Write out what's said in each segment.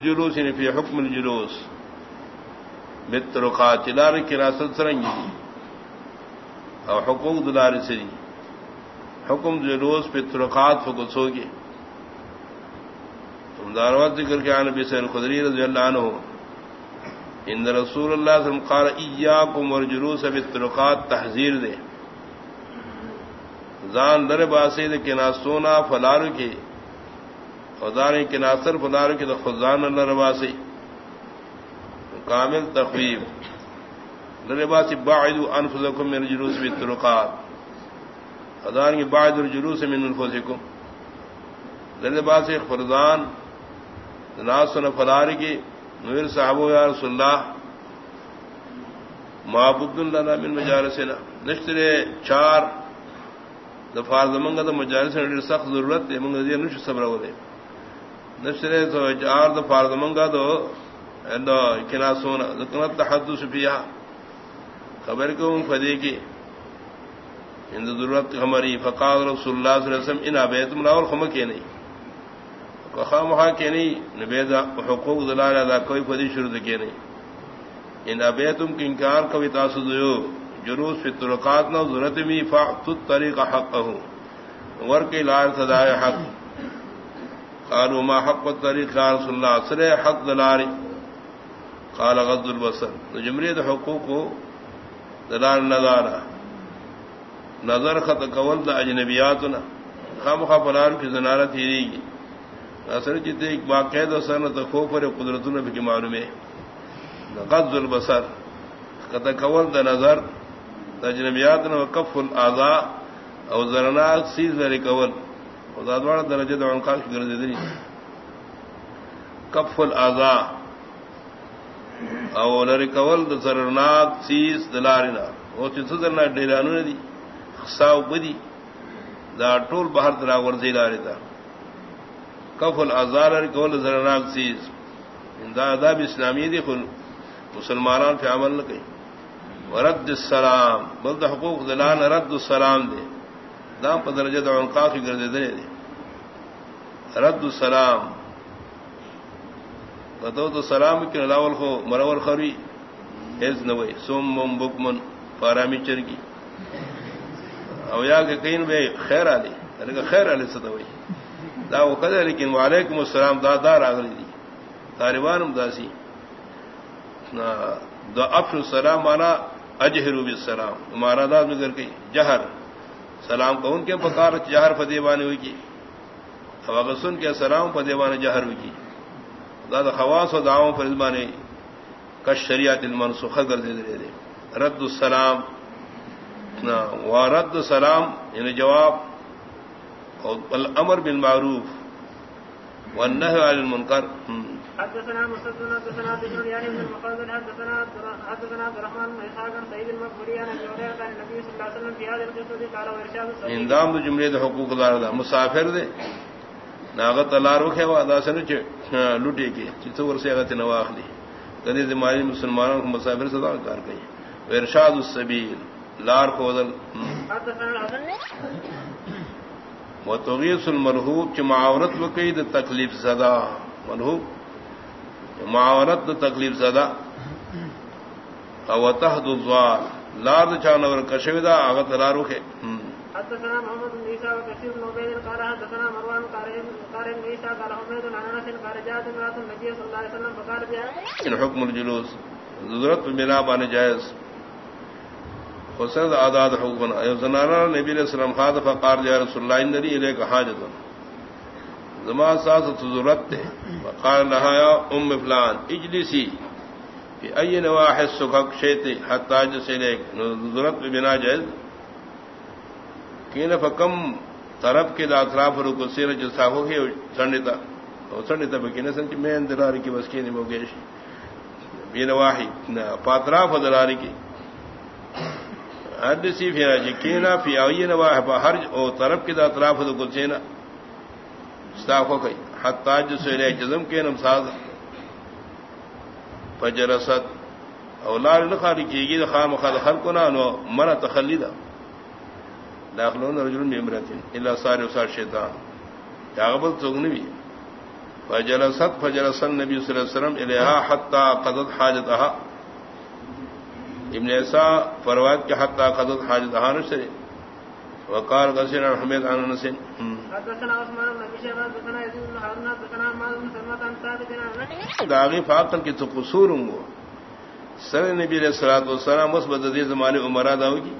جلوس یعنی فی حکم الجلوس. مترقات لار کی راست سرنگی. اور حقوق دلار سری. حکم جلوس پترقات فکسو گے تم داروت ذکر کے آنے بسین خدری رضی اللہ عنہ. ان رسول اللہ صلی اللہ علیہ وسلم قال، ایاکم والجلوس پترقات تحذیر دے. زان در باسی دے کناستونا فلارو کے خدان کے ناصر فلار کی تو خزان اللہ رباسی کامل تقویب لرباسی باعد انفسکم من جلوس بالطرقات خدان کی باعد الجلوس من انفسکم۔ لرباسی فرزان ناصر فلار کی نویر صاحب یا رسول اللہ۔ معبود اللہ من مجالسنا۔ نشترے چار۔ دفار زمنگا تو مجالس سخت ضرورت ہے منگا دیا نش صبر ہو دے نشرے تو چار دو فارد منگا دو کنا سونا ذکرت تحدث فیہا۔ خبر کو ان فدی کی؟ ان ضرورت ہماری، فقال رسول اللہ صلی اللہ علیہ وسلم ان ابیتم لاول خم کے نہیں۔ کہا مہا کے نہیں نبید حقوق دلال ادا کوئی فدی شروع کے نہیں۔ ان ابیتم کی انکار کوئی تاسد ہو جلوس فی طرقات نہ ضرورت می فاعت طریق حق ہوں ور کے لار صدائے حق۔ قالوا ما حق الطريق يا رسول الله؟ سر حق دلاري قال غض البصر. جمريد حقوق دلال نظر نظر خط قول د اجنبياتنا خام خا فلان کی زنارت ہی گی اثر جتے ایک باقاعدہ سنت خوف اور قدرتوں بھی معلوم ہے غض البصر. قد قول د نظر اجنبياتنا وقف الاعضاء او زرناک سیز ذری قول خدا درجے دو عنقا کی گرد دری کف الزا او لری کول د سرناک سیس دلارینا او چې سدرنا ډیرانو نه دي خصاو بدی دا ټول بهر ترا ورځي لاري تا کف الازار لری کول سرناک سیس دا ادب اسلامی دي خل مسلمانان په عمل نه کوي. ورد السلام. بل د حقوق دلان رد السلام دي دا په درجه د عنقا کی گرد دری دي رد السلام. تو تو سلام کے لاول ہو مرور خری ایز نوئی سوم مم بکمن پارامی چرگی او یا کہ کہیں بے خیر علی. یعنی کہ خیر علی ستوئی دا وہ کدے لیکن وعلیکم السلام دا دار آگلی دی. طالبان داسی دو افر السلام مانا اجہرو بالسلام. ہمارا داد میں کر جہر سلام کو ان کے پکار جہر فتح ہوئی کی۔ سن کے سلام فدیوان جہر جہر کی۔ دادا خواص و داؤں پر ازمانے کش شریعت المنسوخ کر دے دے دے۔ رد السلام و رد السلام یعنی جواب، اور الامر بالمعروف والنهي عن المنكر. حدثنا مسدد حدثنا بشر يعني من المقابل حدثنا حدثنا عبد الرحمن بن اسحاق عن سعيد المقبري عن ابي هريره عن النبي صلى الله عليه وسلم في هذه القصه قال وارشاد السبيل اندام جملے حقوق دار مسافر دے ناغت لار وکھے وا دا سن چ لٹے کے چتو ور سے اگت نواخ لی کدی زمانی مسلمانوں کو مسافر صدا کار گئی ارشاد السبیل لار کو دل و توغیس المرحوب چ معاورت وکید تکلیف زدہ مرحوب معاورت تکلیف زدہ او تحد لار چانور کشودا اگت لار وکھے حدثنا محمد بن عيسى وكثير بن عبيد قال حدثنا مروان قال بن عيسى قال حميد عن انس قال جاءت امراه النبي صلى الله عليه وسلم فقال بها ان حكم الجلوس. ضرورت بنا بان جائز. حسن آداد حکم زنانا نبی علیہ السلام خاد فقار یا رسول اللہ ان دری الیک حاجت زمان ساس ضرورت تے. فقال لها یا ام فلان، اجلسی. فی ای نواح السکک شیطی حتی جس الیک ضرورت بنا جائز. کین فکم طرف کے دا اطراف رکو سیر جو ساہو ہے سنڈتا سنڈتا بکین سن میں دلاری کی بس کی نمو گیش بین واحی پاتراف دلاری کی. ہر فی جی کینا، فی آئی جی نواح پا ہر او طرف کے اطراف رکو سینا ساہو گئی حتی جو سیرے جزم کے نم ساز۔ فجرست اولار لخاری کی گی خام خال خلقنا نو منع تخلیدہ داخلون رجل بامرأة الا صار وصار شیطان۔ داغبل سوگنوی فجلست فجلس النبي صلى الله عليه وسلم اليها حتى قضت حاجتها ابن ایسا فرواد کے حتى قضت حاجتها نشری وقال قصير حميد عن انس۔ حدثنا عثمان بن ابي شيبه حدثنا يزيد بن هارون حدثنا عمار بن سلمة عن ثابت عن داغی فاقل کی تو قصور ہوں سر نبی علیہ الصلوۃ والسلام مثبت دی زمانے عمرہ دا ہوگی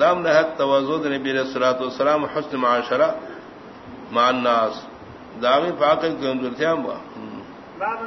دام نہت توازود نبی علیہ الصلوۃ والسلام حسن معاشرہ مع الناس۔ داغی فاقل کی ہم ہوا باب